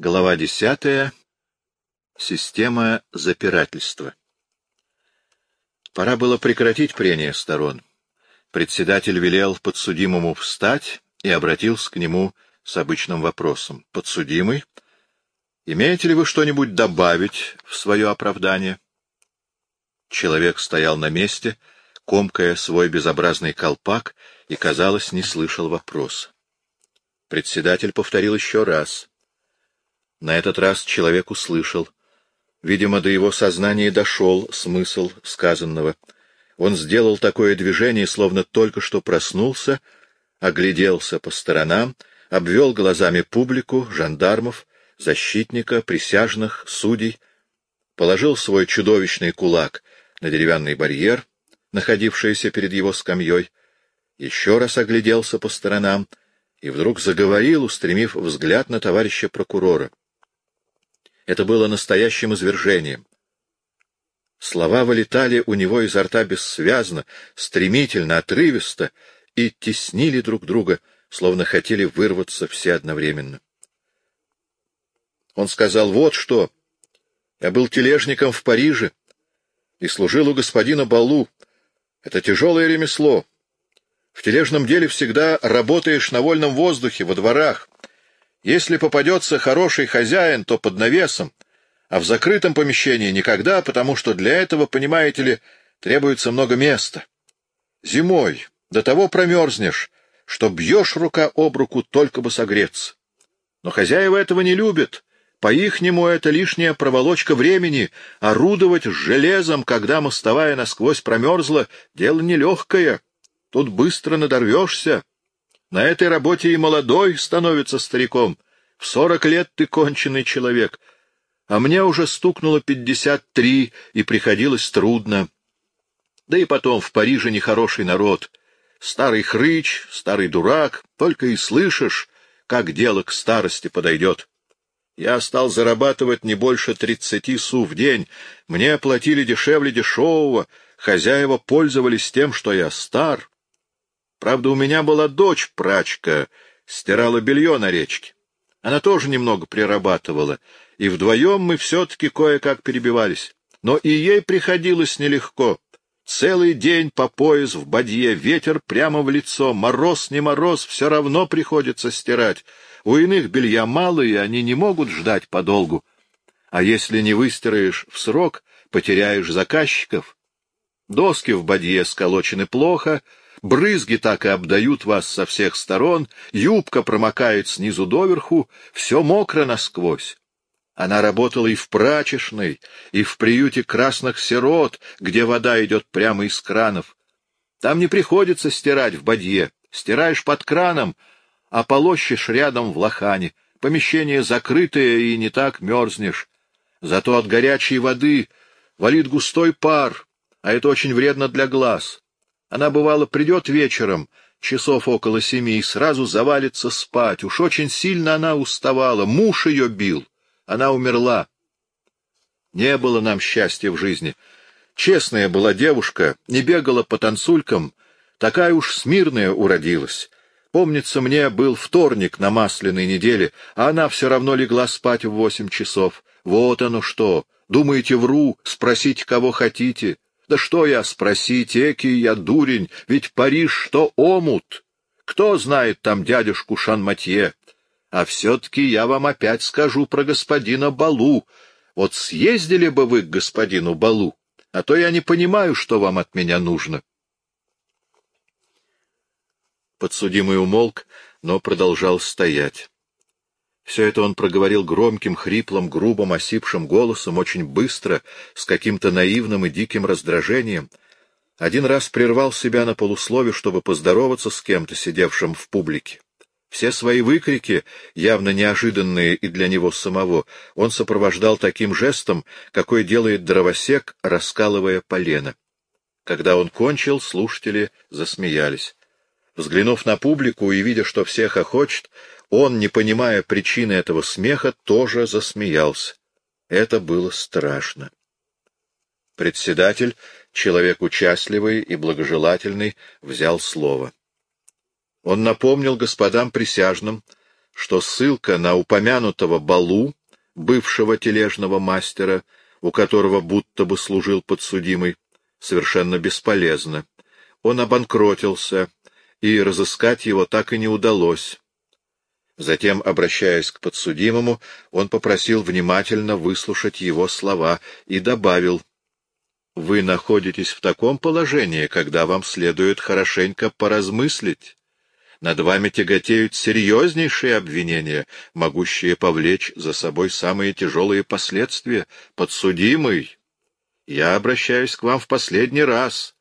Глава десятая. Система запирательства. Пора было прекратить прения сторон. Председатель велел подсудимому встать и обратился к нему с обычным вопросом. «Подсудимый, имеете ли вы что-нибудь добавить в свое оправдание?» Человек стоял на месте, комкая свой безобразный колпак, и, казалось, не слышал вопроса. Председатель повторил еще раз. На этот раз человек услышал. Видимо, до его сознания дошел смысл сказанного. Он сделал такое движение, словно только что проснулся, огляделся по сторонам, обвел глазами публику, жандармов, защитника, присяжных, судей, положил свой чудовищный кулак на деревянный барьер, находившийся перед его скамьей, еще раз огляделся по сторонам и вдруг заговорил, устремив взгляд на товарища прокурора. Это было настоящим извержением. Слова вылетали у него изо рта бессвязно, стремительно, отрывисто и теснили друг друга, словно хотели вырваться все одновременно. Он сказал, вот что. Я был тележником в Париже и служил у господина Балу. Это тяжелое ремесло. В тележном деле всегда работаешь на вольном воздухе, во дворах. Если попадется хороший хозяин, то под навесом, а в закрытом помещении никогда, потому что для этого, понимаете ли, требуется много места. Зимой до того промерзнешь, что бьешь рука об руку, только бы согреться. Но хозяева этого не любят. По-ихнему это лишняя проволочка времени. Орудовать железом, когда мостовая насквозь промерзла, дело нелегкое. Тут быстро надорвешься. На этой работе и молодой становится стариком. В сорок лет ты конченый человек. А мне уже стукнуло пятьдесят три, и приходилось трудно. Да и потом в Париже нехороший народ. Старый хрыч, старый дурак, только и слышишь, как дело к старости подойдет. Я стал зарабатывать не больше тридцати су в день. Мне платили дешевле дешевого, хозяева пользовались тем, что я стар. Правда, у меня была дочь, прачка, стирала белье на речке. Она тоже немного прирабатывала, и вдвоем мы все-таки кое-как перебивались. Но и ей приходилось нелегко. Целый день по пояс в бадье, ветер прямо в лицо, мороз не мороз, все равно приходится стирать. У иных белья мало, и они не могут ждать подолгу. А если не выстираешь в срок, потеряешь заказчиков. Доски в бадье сколочены плохо, брызги так и обдают вас со всех сторон, юбка промокает снизу доверху, все мокро насквозь. Она работала и в прачечной, и в приюте красных сирот, где вода идет прямо из кранов. Там не приходится стирать в бадье, стираешь под краном, а полощешь рядом в лохане. Помещение закрытое, и не так мерзнешь. Зато от горячей воды валит густой пар, а это очень вредно для глаз. Она, бывало, придет вечером, часов около семи, и сразу завалится спать. Уж очень сильно она уставала, муж ее бил. Она умерла. Не было нам счастья в жизни. Честная была девушка, не бегала по танцулькам, такая уж смирная уродилась. Помнится, мне был вторник на масляной неделе, а она все равно легла спать в восемь часов. Вот оно что! Думаете, вру? Спросите, кого хотите. Да что я спросить, эки я дурень, ведь Париж что омут? Кто знает там дядюшку Шанматье? А все-таки я вам опять скажу про господина Балу. Вот съездили бы вы к господину Балу, а то я не понимаю, что вам от меня нужно. Подсудимый умолк, но продолжал стоять. Все это он проговорил громким, хриплым, грубым, осипшим голосом, очень быстро, с каким-то наивным и диким раздражением. Один раз прервал себя на полуслове, чтобы поздороваться с кем-то, сидевшим в публике. Все свои выкрики, явно неожиданные и для него самого, он сопровождал таким жестом, какой делает дровосек, раскалывая полено. Когда он кончил, слушатели засмеялись. Взглянув на публику и видя, что всех охочет, он, не понимая причины этого смеха, тоже засмеялся. Это было страшно. Председатель, человек участливый и благожелательный, взял слово. Он напомнил господам присяжным, что ссылка на упомянутого Балу, бывшего тележного мастера, у которого будто бы служил подсудимый, совершенно бесполезна. Он обанкротился, и разыскать его так и не удалось. Затем, обращаясь к подсудимому, он попросил внимательно выслушать его слова и добавил, «Вы находитесь в таком положении, когда вам следует хорошенько поразмыслить. Над вами тяготеют серьезнейшие обвинения, могущие повлечь за собой самые тяжелые последствия. Подсудимый, я обращаюсь к вам в последний раз»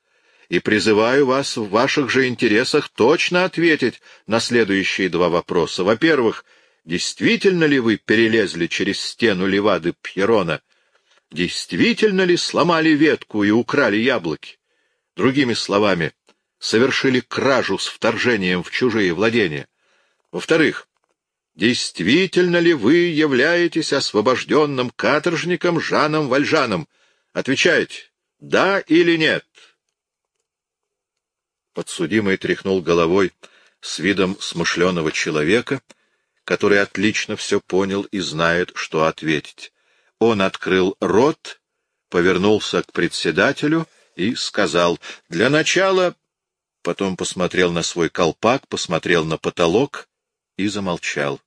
и призываю вас в ваших же интересах точно ответить на следующие два вопроса. Во-первых, действительно ли вы перелезли через стену Левады Пьерона? Действительно ли сломали ветку и украли яблоки? Другими словами, совершили кражу с вторжением в чужие владения? Во-вторых, действительно ли вы являетесь освобожденным каторжником Жаном Вальжаном? Отвечайте, да или нет? Подсудимый тряхнул головой с видом смышленого человека, который отлично все понял и знает, что ответить. Он открыл рот, повернулся к председателю и сказал «Для начала...» Потом посмотрел на свой колпак, посмотрел на потолок и замолчал.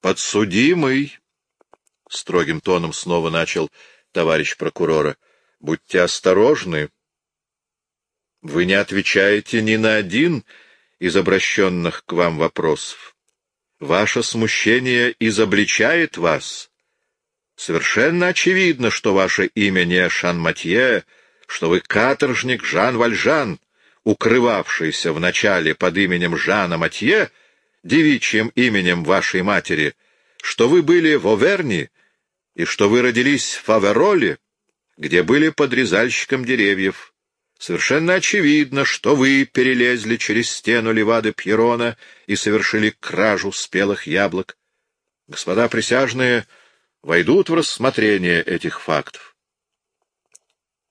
«Подсудимый!» — строгим тоном снова начал товарищ прокурора. «Будьте осторожны!» Вы не отвечаете ни на один из обращенных к вам вопросов. Ваше смущение изобличает вас. Совершенно очевидно, что ваше имя не Шан-Матье, что вы каторжник Жан Вальжан, укрывавшийся вначале под именем Жана Матье, девичьим именем вашей матери, что вы были в Оверни и что вы родились в Авероле, где были подрезальщиком деревьев. Совершенно очевидно, что вы перелезли через стену Левады Пьерона и совершили кражу спелых яблок. Господа присяжные войдут в рассмотрение этих фактов.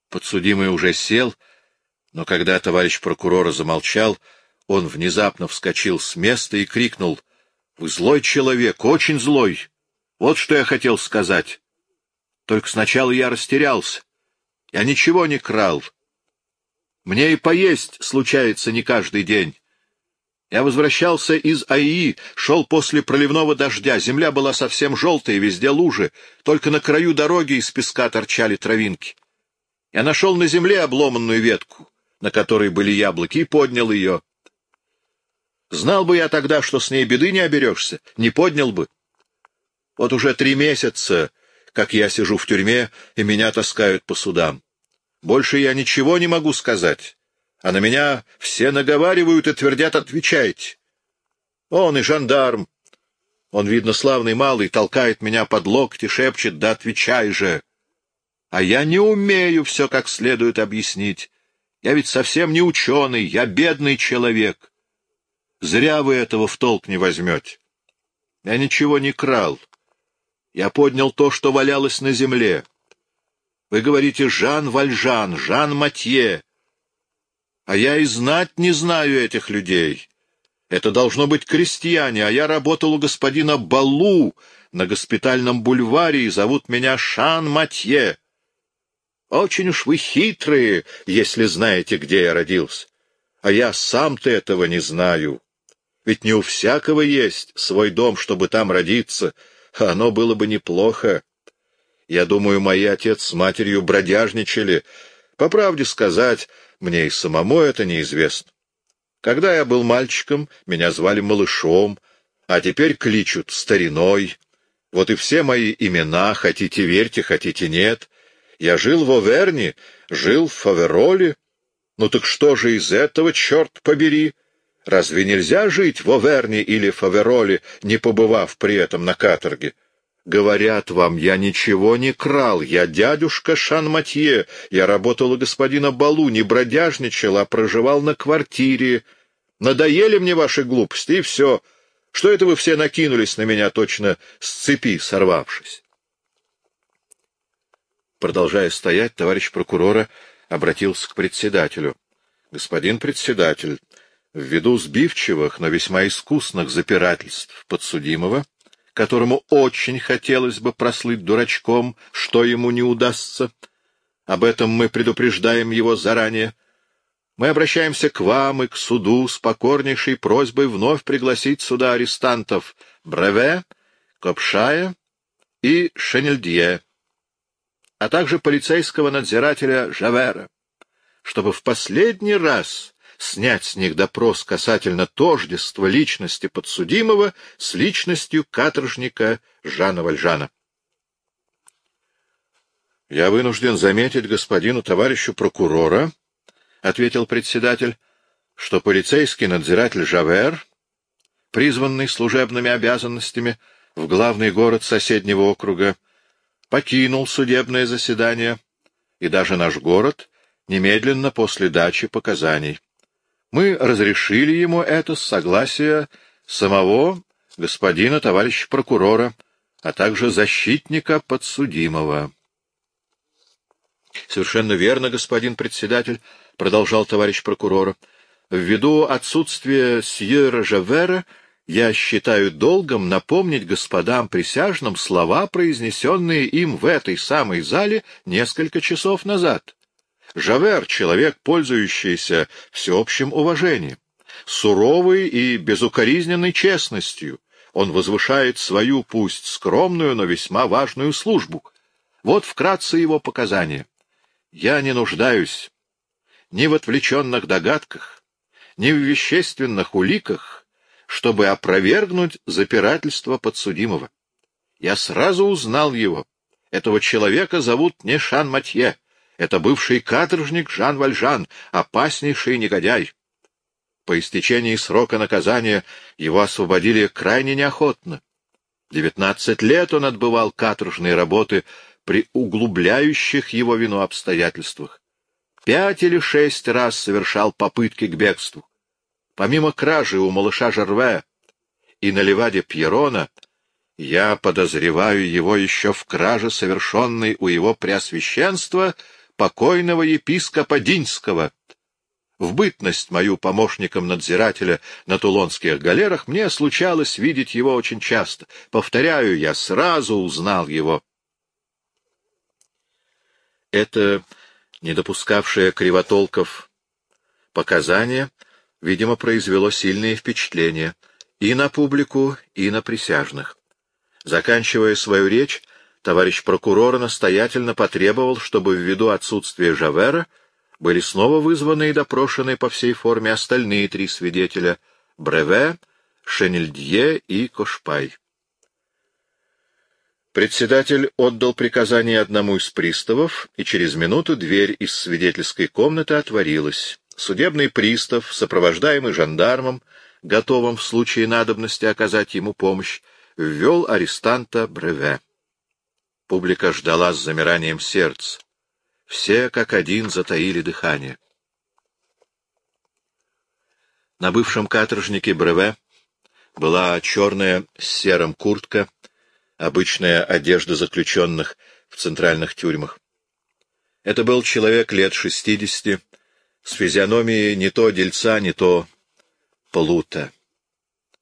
Подсудимый уже сел, но когда товарищ прокурора замолчал, он внезапно вскочил с места и крикнул — Вы злой человек, очень злой. Вот что я хотел сказать. Только сначала я растерялся. Я ничего не крал. Мне и поесть случается не каждый день. Я возвращался из АИ, шел после проливного дождя. Земля была совсем желтая, везде лужи. Только на краю дороги из песка торчали травинки. Я нашел на земле обломанную ветку, на которой были яблоки, и поднял ее. Знал бы я тогда, что с ней беды не оберешься, не поднял бы. Вот уже три месяца, как я сижу в тюрьме, и меня таскают по судам. Больше я ничего не могу сказать. А на меня все наговаривают и твердят «отвечайте». Он и жандарм. Он, видно, славный малый, толкает меня под локти, шепчет «да отвечай же». А я не умею все как следует объяснить. Я ведь совсем не ученый, я бедный человек. Зря вы этого в толк не возьмете. Я ничего не крал. Я поднял то, что валялось на земле. Вы говорите Жан Вальжан, Жан Матье. А я и знать не знаю этих людей. Это должно быть крестьяне, а я работал у господина Балу на госпитальном бульваре, и зовут меня Шан Матье. Очень уж вы хитрые, если знаете, где я родился. А я сам-то этого не знаю. Ведь не у всякого есть свой дом, чтобы там родиться, а оно было бы неплохо. Я думаю, мои отец с матерью бродяжничали. По правде сказать, мне и самому это неизвестно. Когда я был мальчиком, меня звали малышом, а теперь кличут стариной. Вот и все мои имена, хотите верьте, хотите нет. Я жил в Оверне, жил в Фавероле. Ну так что же из этого, черт побери? Разве нельзя жить в Оверне или Фавероле, не побывав при этом на каторге? Говорят вам, я ничего не крал, я дядюшка Шан-Матье, я работал у господина Балу, не бродяжничал, а проживал на квартире. Надоели мне ваши глупости, и все. Что это вы все накинулись на меня, точно с цепи сорвавшись? Продолжая стоять, товарищ прокурора обратился к председателю. — Господин председатель, Ввиду сбивчивых, но весьма искусных запирательств подсудимого, которому очень хотелось бы прослыть дурачком, что ему не удастся, об этом мы предупреждаем его заранее, мы обращаемся к вам и к суду с покорнейшей просьбой вновь пригласить сюда арестантов Бреве, Копшая и Шенельдье, а также полицейского надзирателя Жавера, чтобы в последний раз снять с них допрос касательно тождества личности подсудимого с личностью каторжника Жана Вальжана. — Я вынужден заметить господину товарищу прокурора, — ответил председатель, — что полицейский надзиратель Жавер, призванный служебными обязанностями в главный город соседнего округа, покинул судебное заседание, и даже наш город немедленно после дачи показаний. Мы разрешили ему это с согласия самого господина товарища прокурора, а также защитника подсудимого. — Совершенно верно, господин председатель, — продолжал товарищ прокурора. — Ввиду отсутствия Сьерра Жавера я считаю долгом напомнить господам присяжным слова, произнесенные им в этой самой зале несколько часов назад. Жавер — человек, пользующийся всеобщим уважением, суровый и безукоризненной честностью. Он возвышает свою, пусть скромную, но весьма важную службу. Вот вкратце его показания. Я не нуждаюсь ни в отвлеченных догадках, ни в вещественных уликах, чтобы опровергнуть запирательство подсудимого. Я сразу узнал его. Этого человека зовут не Шан Матье. Это бывший каторжник Жан Вальжан, опаснейший негодяй. По истечении срока наказания его освободили крайне неохотно. Девятнадцать лет он отбывал каторжные работы при углубляющих его вину обстоятельствах. Пять или шесть раз совершал попытки к бегству. Помимо кражи у малыша Жерве и на леваде Пьерона, я подозреваю его еще в краже, совершенной у его преосвященства — покойного епископа Динского. В бытность мою помощником надзирателя на тулонских галерах мне случалось видеть его очень часто. Повторяю, я сразу узнал его. Это не допускавшее кривотолков показание, видимо, произвело сильное впечатление и на публику, и на присяжных. Заканчивая свою речь, товарищ прокурор настоятельно потребовал, чтобы ввиду отсутствия Жавера были снова вызваны и допрошены по всей форме остальные три свидетеля — Бреве, Шенельдье и Кошпай. Председатель отдал приказание одному из приставов, и через минуту дверь из свидетельской комнаты отворилась. Судебный пристав, сопровождаемый жандармом, готовым в случае надобности оказать ему помощь, ввел арестанта Бреве. Публика ждала с замиранием сердца. Все как один затаили дыхание. На бывшем каторжнике Бреве была черная с серым куртка, обычная одежда заключенных в центральных тюрьмах. Это был человек лет шестидесяти, с физиономией не то дельца, не то плута.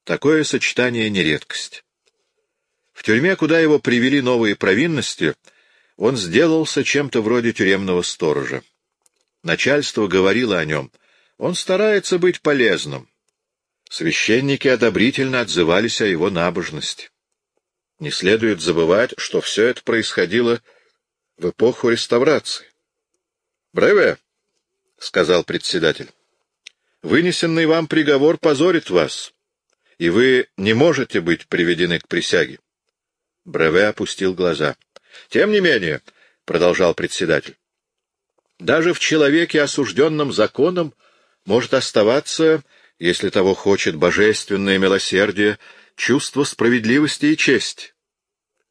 Такое сочетание — не редкость. В тюрьме, куда его привели новые провинности, он сделался чем-то вроде тюремного сторожа. Начальство говорило о нем. Он старается быть полезным. Священники одобрительно отзывались о его набожности. Не следует забывать, что все это происходило в эпоху реставрации. — Бреве, — сказал председатель, — вынесенный вам приговор позорит вас, и вы не можете быть приведены к присяге. Бреве опустил глаза. — Тем не менее, — продолжал председатель, — даже в человеке, осужденном законом, может оставаться, если того хочет божественное милосердие, чувство справедливости и чести.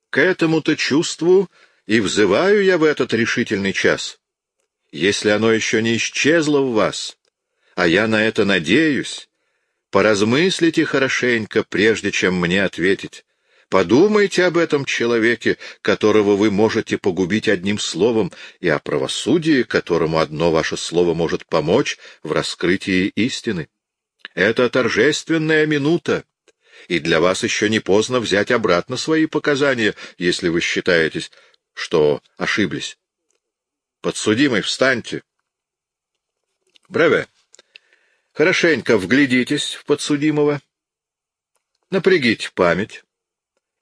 К этому-то чувству и взываю я в этот решительный час. Если оно еще не исчезло в вас, а я на это надеюсь, поразмыслите хорошенько, прежде чем мне ответить. Подумайте об этом человеке, которого вы можете погубить одним словом, и о правосудии, которому одно ваше слово может помочь в раскрытии истины. Это торжественная минута, и для вас еще не поздно взять обратно свои показания, если вы считаете, что ошиблись. Подсудимый, встаньте. Бреве, хорошенько вглядитесь в подсудимого, напрягите память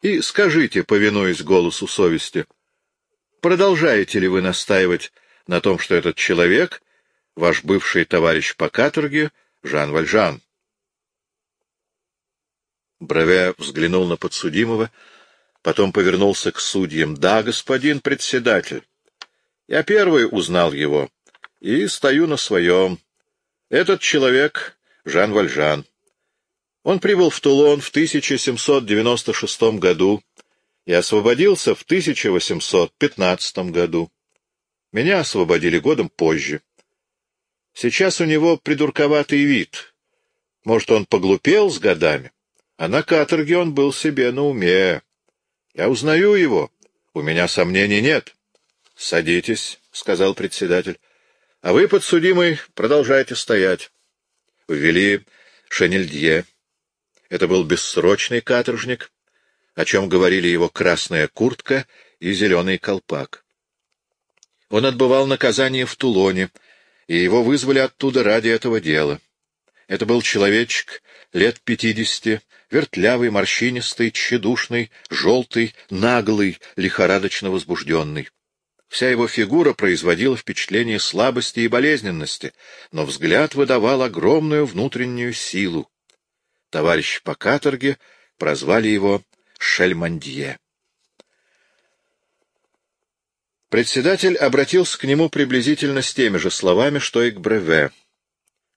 и скажите, повинуясь голосу совести, продолжаете ли вы настаивать на том, что этот человек, ваш бывший товарищ по каторге, Жан Вальжан? Брове взглянул на подсудимого, потом повернулся к судьям. — Да, господин председатель. Я первый узнал его и стою на своем. Этот человек — Жан Вальжан. Он прибыл в Тулон в 1796 году и освободился в 1815 году. Меня освободили годом позже. Сейчас у него придурковатый вид. Может, он поглупел с годами? А на каторге он был себе на уме. Я узнаю его. У меня сомнений нет. — Садитесь, — сказал председатель. — А вы, подсудимый, продолжайте стоять. Ввели Шенельдье. Это был бессрочный каторжник, о чем говорили его красная куртка и зеленый колпак. Он отбывал наказание в Тулоне, и его вызвали оттуда ради этого дела. Это был человечек лет пятидесяти, вертлявый, морщинистый, тщедушный, желтый, наглый, лихорадочно возбужденный. Вся его фигура производила впечатление слабости и болезненности, но взгляд выдавал огромную внутреннюю силу. Товарищ по каторге прозвали его Шельмандье. Председатель обратился к нему приблизительно с теми же словами, что и к Бреве.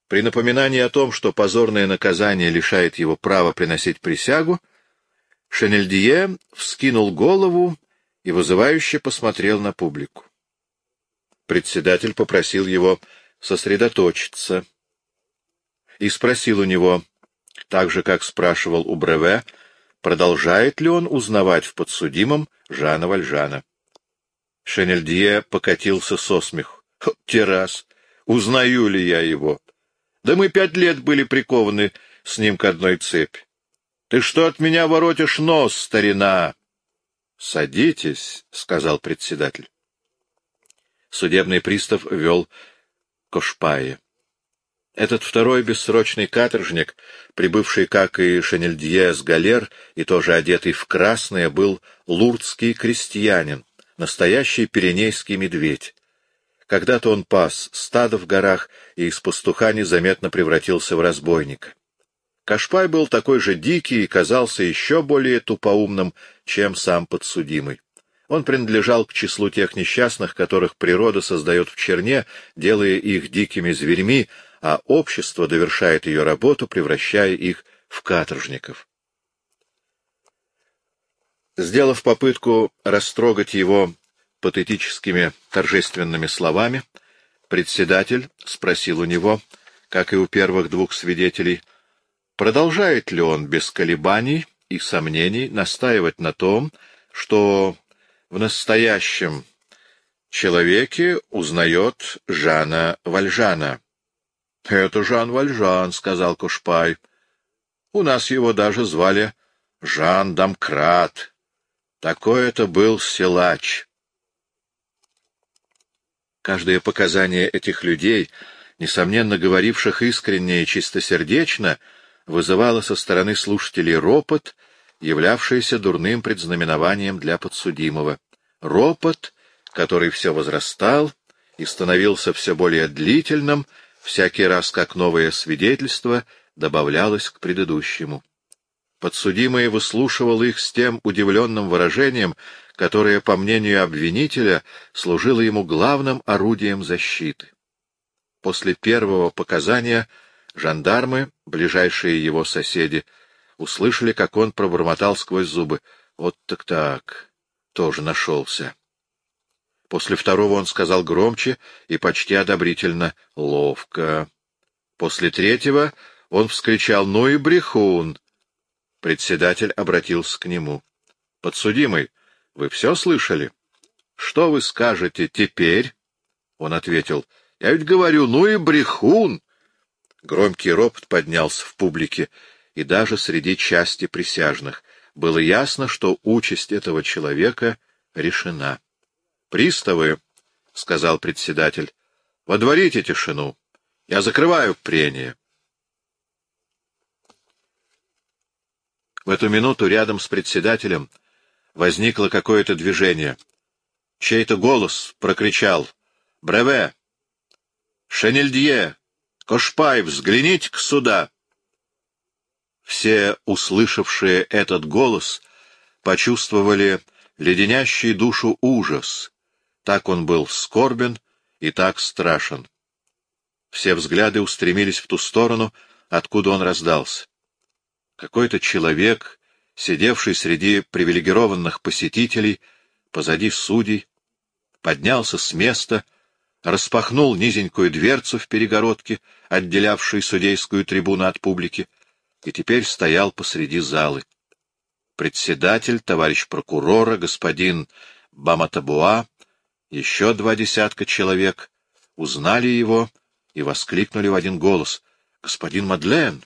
При напоминании о том, что позорное наказание лишает его права приносить присягу, Шенельдие вскинул голову и вызывающе посмотрел на публику. Председатель попросил его сосредоточиться и спросил у него, так же, как спрашивал у Бреве, продолжает ли он узнавать в подсудимом Жана Вальжана. Шенельдье покатился со смеху. — Террас, узнаю ли я его? Да мы пять лет были прикованы с ним к одной цепи. Ты что от меня воротишь нос, старина? — Садитесь, — сказал председатель. Судебный пристав вел Кошпае. Этот второй бессрочный каторжник, прибывший, как и Шенельдье, с галер и тоже одетый в красное, был лурдский крестьянин, настоящий пиренейский медведь. Когда-то он пас стадо в горах и из пастуха незаметно превратился в разбойника. Кашпай был такой же дикий и казался еще более тупоумным, чем сам подсудимый. Он принадлежал к числу тех несчастных, которых природа создает в черне, делая их дикими зверьми, а общество довершает ее работу, превращая их в каторжников. Сделав попытку растрогать его патетическими торжественными словами, председатель спросил у него, как и у первых двух свидетелей, продолжает ли он без колебаний и сомнений настаивать на том, что в настоящем человеке узнает Жана Вальжана. — Это Жан Вальжан, — сказал Кушпай. — У нас его даже звали Жан Домкрат. Такой это был силач. Каждое показание этих людей, несомненно говоривших искренне и чистосердечно, вызывало со стороны слушателей ропот, являвшийся дурным предзнаменованием для подсудимого. Ропот, который все возрастал и становился все более длительным, всякий раз как новое свидетельство добавлялось к предыдущему. Подсудимый выслушивал их с тем удивленным выражением, которое, по мнению обвинителя, служило ему главным орудием защиты. После первого показания жандармы, ближайшие его соседи, услышали, как он пробормотал сквозь зубы. «Вот так-так, тоже нашелся». После второго он сказал громче и почти одобрительно «Ловко». После третьего он вскричал «Ну и брехун!». Председатель обратился к нему. «Подсудимый, вы все слышали? Что вы скажете теперь? Он ответил. Я ведь говорю, ну и брехун. Громкий ропот поднялся в публике и даже среди части присяжных. Было ясно, что участь этого человека решена. «Приставы», — сказал председатель, — «водворите тишину. Я закрываю прение». В эту минуту рядом с председателем возникло какое-то движение. Чей-то голос прокричал «Бреве! Шенельдье! Кошпай, взгляните-ка сюда!» Все, услышавшие этот голос, почувствовали леденящий душу ужас. Так он был скорбен и так страшен. Все взгляды устремились в ту сторону, откуда он раздался. Какой-то человек, сидевший среди привилегированных посетителей, позади судей, поднялся с места, распахнул низенькую дверцу в перегородке, отделявшей судейскую трибуну от публики, и теперь стоял посреди залы. Председатель, товарищ прокурора, господин Баматабуа, еще два десятка человек узнали его и воскликнули в один голос. — Господин Мадлен!